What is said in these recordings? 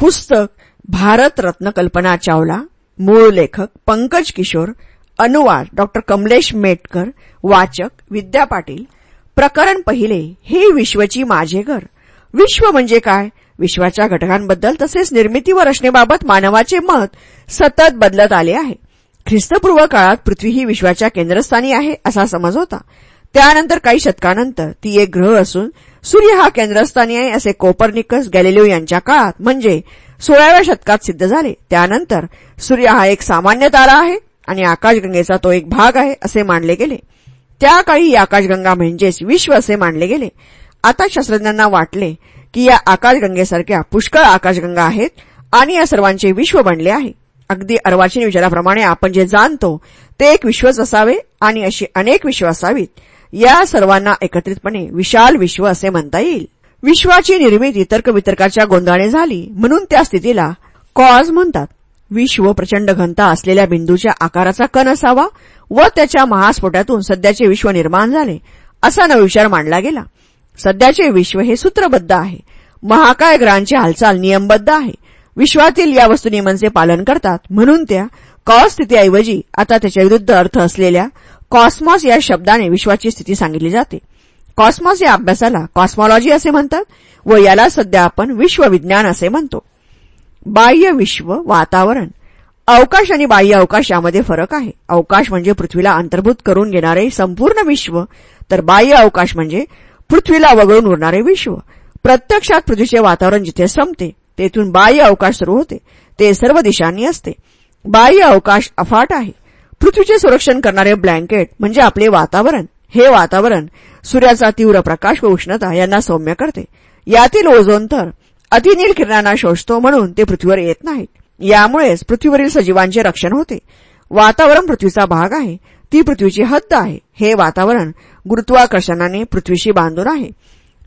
पुस्तक भारतरत्न कल्पना चावला मूळ लेखक पंकज किशोर अनुवाद डॉक्टर कमलेश मेटकर वाचक विद्या पाटील प्रकरण पहिले हे विश्वची माझे घर विश्व म्हणजे काय? विश्वाच्या घटकांबद्दल तसेच निर्मिती व रचनेबाबत मानवाचे मत सतत बदलत आले आहे. ख्रिस्तपूर्व काळात पृथ्वी ही विश्वाच्या केंद्रस्थानी आहे असा समज होता. त्यानंतर काही शतकानंतर ती एक ग्रह असून सूर्य हा केंद्रस्थानी आहे असे कोपर्निकस गॅलिलिओ यांच्या काळात म्हणजे सोळाव्या शतकात सिद्ध झाले. त्यानंतर सूर्य हा एक सामान्य तारा आहे आणि आकाशगंगेचा तो एक भाग आहे असे मानले गेले. त्या काळी आकाशगंगा म्हणजेच विश्व असे मानले गेले. आता शास्त्रज्ञांना वाटले की या आकाशगंगेसारख्या पुष्कळ आकाशगंगा आहेत आणि या सर्वांचे विश्व बनले आहे. अगदी अर्वाचीन विचाराप्रमाणे आपण जे जाणतो ते एक विश्वच असावे आणि अशी अनेक विश्व असावीत. या सर्वांना एकत्रितपणे विशाल विश्व असे म्हणता येईल. विश्वाची निर्मिती तर्कवितर्काच्या गोंधळाने झाली. म्हणून त्या स्थितीला कॉज म्हणतात. विश्व प्रचंड घनता असलेल्या बिंदूच्या आकाराचा कण असावा व त्याच्या महास्फोटातून सध्याचे विश्व निर्माण झाले असा नवविचार मांडला गेला. सध्याचे विश्व हे सूत्रबद्ध आहे. महाकाय ग्रहांची हालचाल नियमबद्ध आहे. विश्वातील या वस्तुनियमांचे पालन करतात. म्हणून त्या कॉज स्थितीऐवजी आता त्याच्या विरुद्ध अर्थ असलेल्या कॉस्मॉस या शब्दाने विश्वाची स्थिती सांगितली जाते. कॉस्मॉस या अभ्यासाला कॉस्मॉलॉजी असे म्हणतात व याला सध्या आपण विश्वविज्ञान असे म्हणतो. बाह्य विश्व वातावरण. अवकाश आणि बाह्य अवकाश यामध्ये फरक आहे. अवकाश म्हणजे पृथ्वीला अंतर्भूत करून घेणारे संपूर्ण विश्व तर बाह्य अवकाश म्हणजे पृथ्वीला वगळून उरणारे विश्व. प्रत्यक्षात पृथ्वीचे वातावरण जिथे संपते तेथून बाह्य अवकाश सुरू होते. ते सर्व दिशांनी असते. बाह्य अवकाश अफाट आहे. पृथ्वीचे संरक्षण करणारे ब्लँकेट म्हणजे आपले वातावरण. हे वातावरण सूर्याचा तीव्र प्रकाश व उष्णता यांना सौम्य करते. यातील ओझोन तर अतिनील किरणांना शोषतो म्हणून ते पृथ्वीवर येत नाहीत. यामुळेच पृथ्वीवरील सजीवांचे रक्षण होते. वातावरण पृथ्वीचा भाग आहे. ती पृथ्वीची हद्द आहे. हे वातावरण गुरुत्वाकर्षणाने पृथ्वीशी बांधून आहे.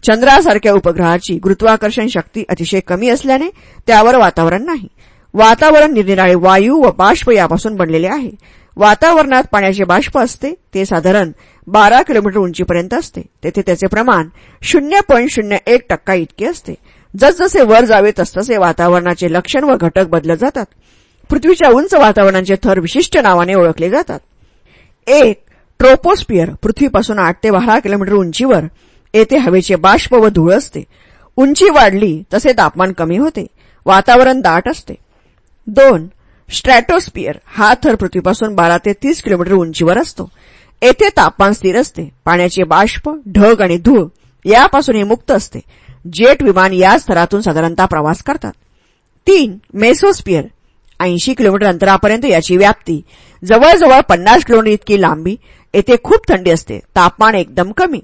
चंद्रासारख्या उपग्रहाची गुरुत्वाकर्षण शक्ती अतिशय कमी असल्याने त्यावर वातावरण नाही. वातावरण निरनिराळे वायू व बाष्प यापासून बनलेले आहे. वातावरणात पाण्याचे बाष्प असते ते साधारण बारा किलोमीटर उंचीपर्यंत असते. तेथे त्याचे प्रमाण शून्य पॉईंट शून्य एक टक्का इतके असते. जसजसे वर जावे तसतसे वातावरणाचे लक्षण व घटक बदलत जातात. पृथ्वीच्या उंच वातावरणाचे थर विशिष्ट नावाने ओळखले जातात. एक ट्रोपोस्पियर पृथ्वीपासून आठ ते बारा किलोमीटर उंचीवर. येथे हवेचे बाष्प व धूळ असते. उंची वाढली तसे तापमान कमी होते. वातावरण दाट असते. दोन स्ट्रॅटोस्पियर हा थर पृथ्वीपासून बारा ते तीस किलोमीटर उंचीवर असतो. येथे तापमान स्थिर असते. पाण्याचे बाष्प ढग आणि धूळ यापासून हे मुक्त असते. जेट विमान या स्तरातून साधारणतः प्रवास करतात. तीन मेसोस्पियर ऐंशी किलोमीटर अंतरापर्यंत याची व्याप्ती. जवळजवळ पन्नास किलोमीटर इतकी लांबी. येथे खूप थंडी असते. तापमान एकदम कमी.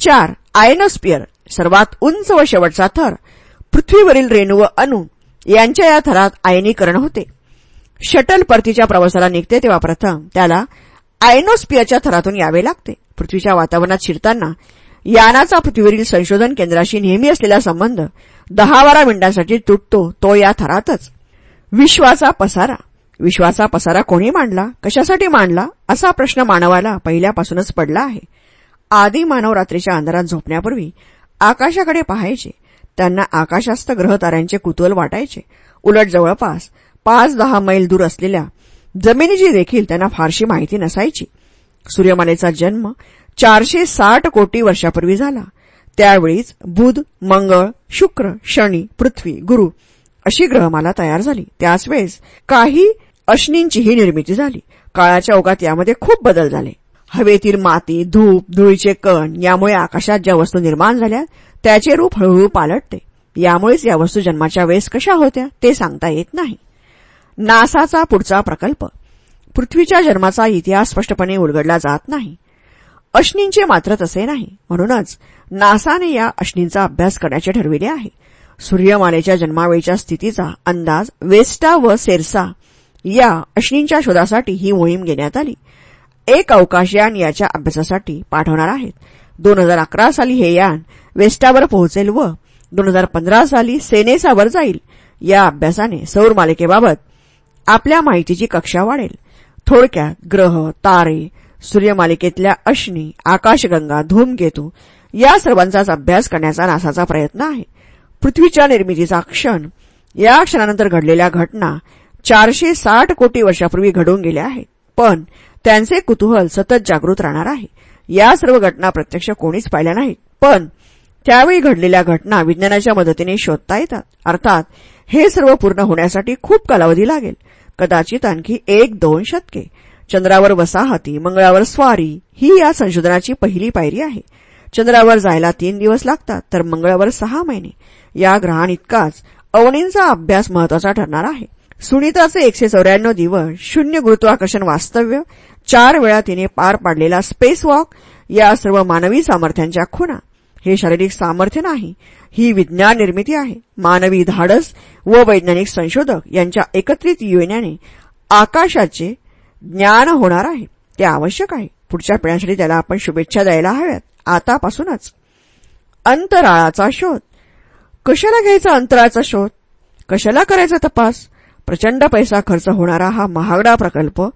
चार आयनोस्पियर सर्वात उंच व शेवटचा थर. पृथ्वीवरील रेणू व अणू यांच्या या थरात आयनीकरण होते. शटल परतीच्या प्रवासाला निघते तेव्हा प्रथम त्याला आयनोस्पियरच्या थरातून यावे लागते. पृथ्वीच्या वातावरणात शिरताना यानाचा पृथ्वीवरील संशोधन केंद्राशी नेहमी असलेला संबंध दहा बारा मिनिटांसाठी तुटतो तो या थरातच. विश्वाचा पसारा. विश्वाचा पसारा कोणी मांडला? कशासाठी मांडला? असा प्रश्न मानवाला पहिल्यापासूनच पडला आहे. आदी मानव रात्रीच्या अंधारात झोपण्यापूर्वी आकाशाकडे पाहायचे. त्यांना आकाशास्त ग्रह ताऱ्यांचे कुतूहल वाटायचे. उलट जवळपास पाच दहा मैल दूर असलेल्या जमिनीची देखील त्यांना फारशी माहिती नसायची. सूर्यमालेचा जन्म चारशे साठ कोटी वर्षापूर्वी झाला. त्यावेळीच बुध मंगळ शुक्र शनी पृथ्वी गुरु अशी ग्रहमाला तयार झाली. त्याच वेळेस काही अश्नींचीही निर्मिती झाली. काळाच्या ओघात यामध्ये खूप बदल झाले. हवेतील माती धूप धुळीचे कण यामुळे आकाशात ज्या वस्तू निर्माण झाल्या त्याचे रूप हळूहळू पालटते. यामुळेच या वस्तू जन्माच्या वेळेस कशा होत्या ते सांगता येत नाही. नासाचा पुढचा प्रकल्प. पृथ्वीच्या जन्माचा इतिहास स्पष्टपणे उलगडला जात नाही. अश्नींचे मात्र तसे नाही. म्हणूनच नासाने या अश्नींचा अभ्यास करण्याचे ठरविले आहे. सूर्यमालेच्या जन्मावेळीच्या स्थितीचा अंदाज वेस्टा व सेरसा या अश्नींच्या शोधासाठी ही मोहीम घेण्यात आली. एक अवकाशयान याच्या अभ्यासासाठी पाठवणार आहेत. दोन हजार अकरा साली हे यान वेस्टावर पोहोचेल व दोन हजार पंधरा साली सेनेसावर जाईल. या अभ्यासाने सौर मालिकेबाबत आपल्या माहितीची कक्षा वाढेल. थोडक्यात ग्रह तारे सूर्यमालिकेतल्या अश्नी आकाशगंगा धूमकेतू या सर्वांचाच अभ्यास करण्याचा नासाचा प्रयत्न आहे. पृथ्वीच्या निर्मितीचा क्षण या क्षणानंतर घडलेल्या घटना चारशे साठ कोटी वर्षापूर्वी घडून गेल्या आहेत. पण त्यांचे कुतूहल सतत जागृत राहणार आहे. या सर्व घटना प्रत्यक्ष कोणीच पाहिल्या नाहीत. पण त्यावेळी घडलेल्या घटना विज्ञानाच्या मदतीने शोधता येतात. अर्थात हे सर्व पूर्ण होण्यासाठी खूप कालावधी लागेल. कदाचित आणखी एक दोन शतके. चंद्रावर वसाहती मंगळावर स्वारी ही या संशोधनाची पहिली पायरी आहे. चंद्रावर जायला तीन दिवस लागतात तर मंगळावर सहा महिने. या ग्रहांइतकाच अवणींचा अभ्यास महत्त्वाचा ठरणार आहे. सुनीताचे एकशे चौऱ्याण्णव दिवस शून्य गुरुत्वाकर्षण वास्तव्य चार वेळा तिने पार पाडलेला स्पेस वॉक या सर्व मानवी सामर्थ्यांच्या खुणा. हे शारीरिक सामर्थ्य नाही. ही विज्ञान निर्मिती आहे. मानवी धाडस व वैज्ञानिक संशोधक यांच्या एकत्रित येण्याने आकाशाचे ज्ञान होणार आहे. ते आवश्यक आहे. पुढच्या पिढ्यांसाठी त्याला आपण शुभेच्छा द्यायला हव्यात. आतापासूनच. अंतराळाचा शोध. कशाला घ्यायचा अंतराळाचा शोध? कशाला करायचा तपास? प्रचंड पैसा खर्च होणारा हा महागडा प्रकल्प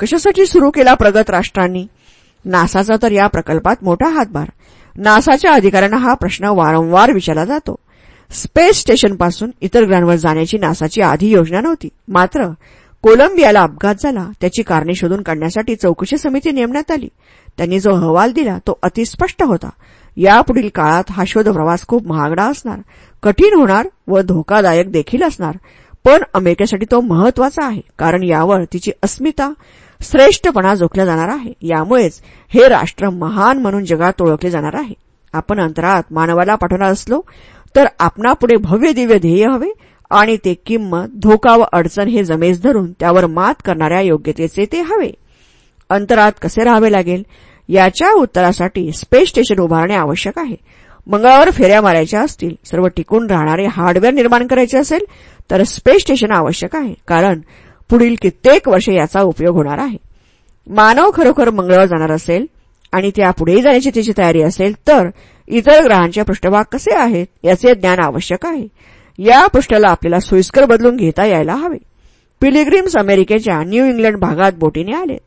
कशासाठी सुरू केला प्रगत राष्ट्रांनी? नासाचा तर या प्रकल्पात मोठा हातभार. नासाच्या अधिकाऱ्यांना हा प्रश्न वारंवार विचारला जातो. स्पेस स्टेशनपासून इतर ग्रहांवर जाण्याची नासाची आधी योजना नव्हती. मात्र कोलंबियाला अपघात झाला. त्याची कारणे शोधून काढण्यासाठी चौकशी समिती नेमण्यात आली. त्यांनी जो अहवाल दिला तो अतिस्पष्ट होता. यापुढील काळात हा शोध प्रवास खूप महागडा असणार. कठीण होणार व धोकादायक देखील असणार. पण अमेरिकेसाठी तो महत्त्वाचा आहे कारण यावर तिची अस्मिता श्रेष्ठपणा जोखला जाणार आहे. यामुळेच हे राष्ट्र महान म्हणून जगात ओळखले जाणार आहे. आपण अंतरात मानवाला पाठवणार असलो तर आपणापुढे भव्य दिव्य ध्येय हवे आणि ते किंमत धोका व अडचण हे जमेस धरून त्यावर मात करणाऱ्या योग्यतेचे ते हवे. अंतरात कसे राहावे लागेल? याच्या उत्तरासाठी स्पेस स्टेशन उभारणे आवश्यक आहे. मंगळावर फेऱ्या मारायच्या असतील सर्व टिकून राहणारे हार्डवेअर निर्माण करायचे असेल तर स्पेस स्टेशन आवश्यक आहे. कारण पुढील कित्येक वर्षे याचा उपयोग होणार आहे. मानव खरोखर मंगळावर जाणार असेल आणि त्यापुढेही जाण्याची त्याची तयारी असेल तर इतर ग्रहांचे पृष्ठभाग कसे आहेत याचे ज्ञान आवश्यक आहे. या पृष्ठाला आपल्याला सोयीस्कर बदलून घेता यायला हवे. पिलिग्रिम्स अमेरिकेच्या न्यू इंग्लंड भागात बोटीने आले.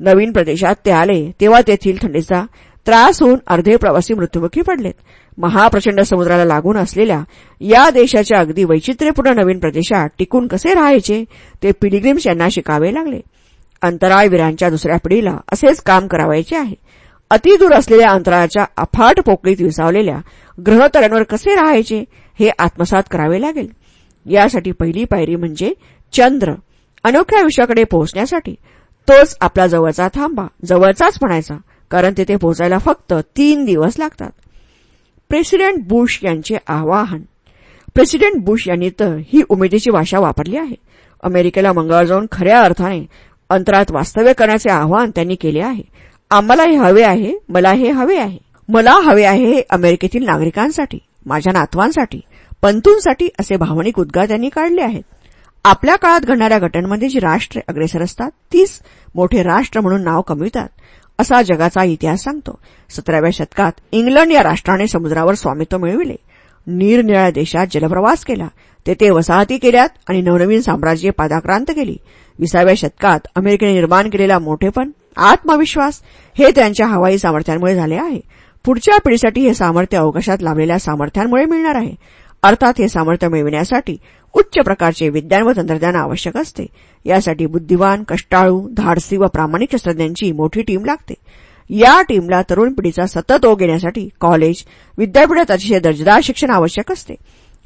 नवीन प्रदेशात ते आले तेव्हा तेथील थंडीचा त्रास होऊन अर्धे प्रवासी मृत्युमुखी पडलेत. महाप्रचंड समुद्राला लागून असलेल्या या देशाच्या अगदी वैचित्र्यपूर्ण नवीन प्रदेशात टिकून कसे राहायचे ते पिलिग्रिम्स यांना शिकावे लागले. अंतराळवीरांच्या दुसऱ्या पिढीला असेच काम करावायचे आहे. अतिदूर असलेल्या अंतराळाच्या अफाट पोकळीत विसावलेल्या ग्रहतऱ्यांवर कसे राहायचे हे आत्मसात करावे लागेल. यासाठी पहिली पायरी म्हणजे चंद्र. अनोख्या विषयाकडे पोहोचण्यासाठी तोच आपला जवळचा थांबा जवळचाच म्हणायचा. कारण तेथे पोहोचायला फक्त तीन दिवस लागतात. प्रेसिडेंट बुश यांचे आवाहन. प्रेसिडेंट बुश यांनी तर ही उमेदीची भाषा वापरली आहे. अमेरिकेला मंगळावर जाऊन खऱ्या अर्थाने अंतरात वास्तव्य करण्याचे आवाहन त्यांनी केले आहे. आम्हाला हे हवे आहे मला हे हवे आहे. मला हवे आहे हे अमेरिकेतील नागरिकांसाठी माझ्या नातवांसाठी पंतूंसाठी असे भावनिक उद्गार त्यांनी काढले आहेत. आपल्या काळात घडणाऱ्या गटांमध्ये जी राष्ट्रे अग्रेसर असतात तीच मोठे राष्ट्र म्हणून नाव कमवितात. असा जगाचा इतिहास सांगतो. सतराव्या शतकात इंग्लंड या राष्ट्राने समुद्रावर स्वामित्व मिळविले. निरनिळ्या देशात जलप्रवास केला. तेथे वसाहती केल्यात आणि नवनवीन साम्राज्य पादाक्रांत केली. विसाव्या शतकात अमेरिकेने निर्माण केलेला मोठेपण आत्मविश्वास हे त्यांच्या हवाई सामर्थ्यांमुळे झाले आहे. पुढच्या पिढीसाठी हे सामर्थ्य अवकाशात लाभलेल्या सामर्थ्यांमुळे मिळणार आहे. अर्थात हे सामर्थ्य मिळविण्यासाठी उच्च प्रकारचे विज्ञान व तंत्रज्ञान आवश्यक असते. यासाठी बुद्धिवान कष्टाळू धाडसी व प्रामाणिक शास्त्रज्ञांची मोठी टीम लागते. या टीमला तरुण पिढीचा सतत ओघ घेण्यासाठी कॉलेज विद्यापीठात अतिशय दर्जेदार शिक्षण आवश्यक असते.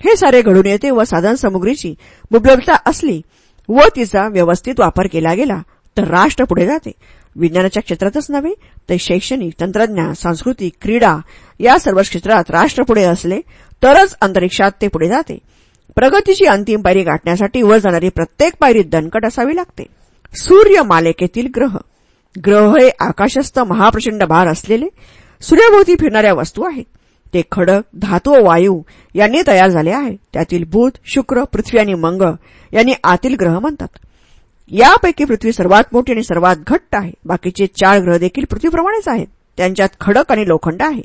हे सारे घडून येते व साधनसामुग्रीची उपलब्धता असली व तिचा व्यवस्थित वापर केला गेला तर राष्ट्र पुढे जाते. विज्ञानाच्या क्षेत्रातच नव्हे तर शैक्षणिक तंत्रज्ञान सांस्कृतिक क्रीडा या सर्व क्षेत्रात राष्ट्र पुढे असले तरच अंतरिक्षात ते पुढे जाते. प्रगतीची अंतिम पायरी गाठण्यासाठी वर जाणारी प्रत्येक पायरी दणकट असावी लागते. सूर्य मालिकेतील ग्रह. ग्रह हे आकाशस्थ महाप्रचंड भार असलेले सूर्यभोवती फिरणाऱ्या वस्तू आहेत. ते खडक धातू व वायू यांनी तयार झाले आहे. त्यातील बुध शुक्र पृथ्वी आणि मंगळ यांनी आतील ग्रह म्हणतात. यापैकी पृथ्वी सर्वात मोठी आणि सर्वात घट्ट आहे. बाकीचे चार ग्रह देखील पृथ्वीप्रमाणेच आहेत. त्यांच्यात खडक आणि लोखंड आहे.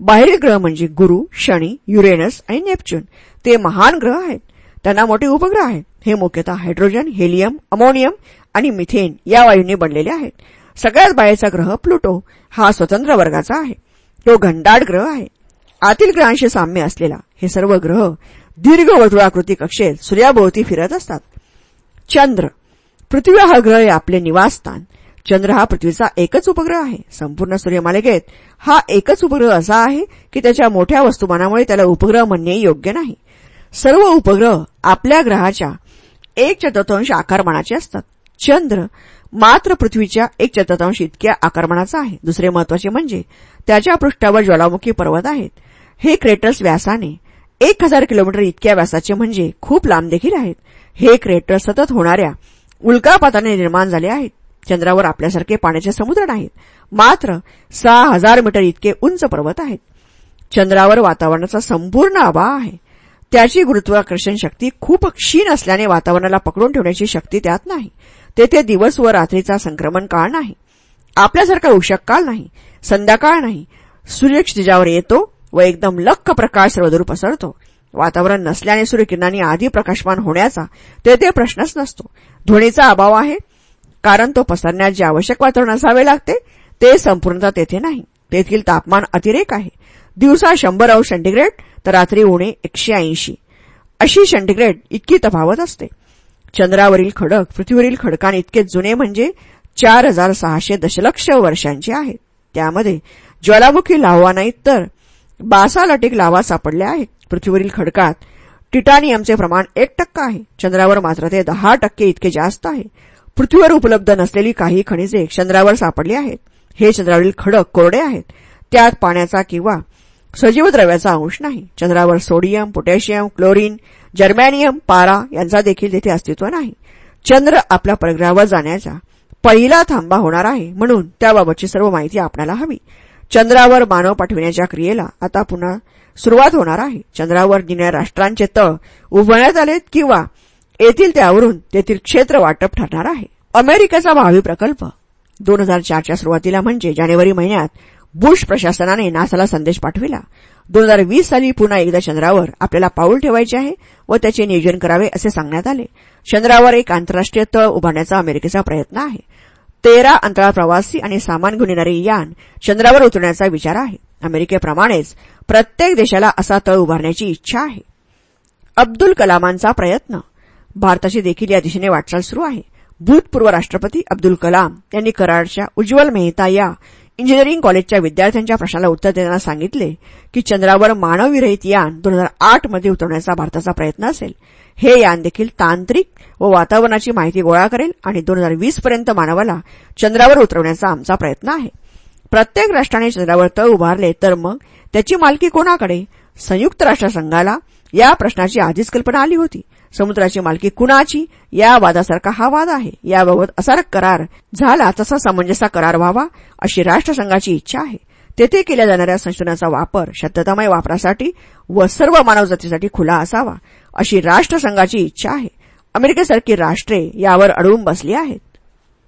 बाहेरील ग्रह म्हणजे गुरु शनी युरेनस आणि नेपच्यून. ते महान ग्रह आहेत. त्यांना मोठे उपग्रह आहेत. हे मुख्यतः हायड्रोजन हेलियम अमोनियम आणि मिथेन या वायूंनी बनलेले आहेत. सगळ्यात बाहेरचा ग्रह प्लुटो हा स्वतंत्र वर्गाचा आहे. तो घंडाड ग्रह आहे. आतील ग्रहांशी साम्य असलेला हे सर्व ग्रह दीर्घ वर्तुळाकृती कक्षेत सूर्याभोवती फिरत असतात. चंद्र पृथ्वी हा ग्रह आपले निवासस्थान. चंद्र हा पृथ्वीचा एकच उपग्रह आहे. संपूर्ण सूर्यमालिकेत हा एकच उपग्रह असा आहे की त्याच्या मोठ्या वस्तुमानामुळे त्याला उपग्रह म्हणणे योग्य नाही. सर्व उपग्रह आपल्या ग्रहाच्या एक चतुर्थांश आकारमानाचे असतात. चंद्र मात्र पृथ्वीच्या एक चतुर्थांश इतक्या आकारमानाचा आहे. दुसरे महत्त्वाचे म्हणजे त्याच्या पृष्ठावर ज्वालामुखी पर्वत आहेत. हे क्रेटर्स व्यासाने एक हजार किलोमीटर इतक्या व्यासाचे म्हणजे खूप लांब देखील आहेत. हे क्रेटर सतत होणाऱ्या उल्कापाताने निर्माण झाले आहेत. चंद्रावर आपल्यासारखे पाण्याचे समुद्र नाहीत. मात्र सहा हजार मीटर इतके उंच पर्वत आहेत. चंद्रावर वातावरणाचा संपूर्ण अभाव आहे. त्याची गुरुत्वाकर्षण शक्ती खूप क्षीण असल्याने वातावरणाला पकडून ठेवण्याची शक्ती त्यात नाही. तेथे दिवस व रात्रीचा संक्रमण काळ नाही. आपल्यासारखा उषक काळ नाही. संध्याकाळ नाही. सूर्य क्षितिजावर येतो व एकदम लख प्रकाश सर्वदूर पसरतो. वातावरण नसल्याने सूर्यकिरणांनी आधी प्रकाशमान होण्याचा तेथे प्रश्नच नसतो. ध्वनीचा अभाव आहे. कारण तो पसरण्यात जे आवश्यक वातावरण असावे लागते ते संपूर्णतः तेथे नाही. तेथील तापमान अतिरेक आहे. दिवसा शंभर अंश सेंटीग्रेड तर रात्री उणे एकशे ऐंशी. अशी सेंटीग्रेड इतकी तफावत असते. चंद्रावरील खडक पृथ्वीवरील खडकां इतके जुने म्हणजे चार हजार सहाशे दशलक्ष वर्षांचे आहेत त्यामध्ये ज्वालामुखी लावा नाहीत तर बासालटिक लावा सापडल्या आहेत. पृथ्वीवरील खडकात टिटानियमचे प्रमाण एक टक्का आहे. चंद्रावर मात्र ते दहा टक्के इतके जास्त आहे. पृथ्वीवर उपलब्ध नसलेली काही खनिजे चंद्रावर सापडली आहेत. हे चंद्रावरील खडक कोरडे आहेत. त्यात पाण्याचा किंवा सजीव द्रव्याचा अंश नाही. चंद्रावर सोडियम पोटॅशियम क्लोरीन जर्मॅनियम पारा यांचा देखील तेथे अस्तित्व नाही. चंद्र आपल्या परग्रहावर जाण्याचा पहिला थांबा होणार आहे. म्हणून त्याबाबतची सर्व माहिती आपल्याला हवी. चंद्रावर मानव पाठविण्याच्या क्रियेला आता पुन्हा सुरुवात होणार आहे. चंद्रावर जिन्या राष्ट्रांचे तळ उभारण्यात आलेत किंवा येथील त्यावरून तेथील क्षेत्र वाटप ठरणार आहे. अमेरिकेचा भावी प्रकल्प. दोन हजार चारच्या सुरुवातीला म्हणजे जानेवारी महिन्यात बुश प्रशासनाने नासाला संदेश पाठविला. दोन हजार वीस साली पुन्हा एकदा चंद्रावर आपल्याला पाऊल ठेवायचे आहे व त्याचे नियोजन करावे असे सांगण्यात आले. चंद्रावर एक आंतरराष्ट्रीय तळ उभारण्याचा अमेरिकेचा प्रयत्न आहे. तेरा अंतराळ प्रवासी आणि सामान घेऊन येणारे यान चंद्रावर उतरण्याचा विचार आहे. अमेरिकेप्रमाणेच प्रत्येक देशाला असा तळ उभारण्याची इच्छा आहे. अब्दुल कलामांचा प्रयत्न. भारताची देखील या दिशेने वाटचाल सुरू आहे. भूतपूर्व राष्ट्रपती अब्दुल कलाम यांनी कराडच्या उज्ज्वल मेहता या इंजिनिअरिंग कॉलेजच्या विद्यार्थ्यांच्या प्रश्नाला उत्तर देताना सांगितले की चंद्रावर मानवविरहित यान दोन हजार आठमध्ये उतरण्याचा भारताचा प्रयत्न असेल. हे यान देखील तांत्रिक व वातावरणाची माहिती गोळा करेल आणि दोन हजार वीस पर्यंत मानवाला चंद्रावर उतरवण्याचा आमचा प्रयत्न आहे. प्रत्येक राष्ट्राने चंद्रावर तळ उभारले तर मग त्याची मालकी कोणाकडे? संयुक्त राष्ट्रसंघाला या प्रश्नाची आधीच कल्पना आली होती. समुद्राची मालकी कुणाची? या वादासारखा हा वाद आहे. याबाबत असा करार झाला तसा सामंजस्य करार व्हावा अशी राष्ट्रसंघाची इच्छा आहे. तेथे केल्या जाणाऱ्या संशोधनाचा वापर शततमय वापरासाठी व सर्व मानवजातीसाठी खुला असावा अशी राष्ट्रसंघाची इच्छा आहे. अमेरिकेसारखी राष्ट्रे यावर अडवून बसली आहेत.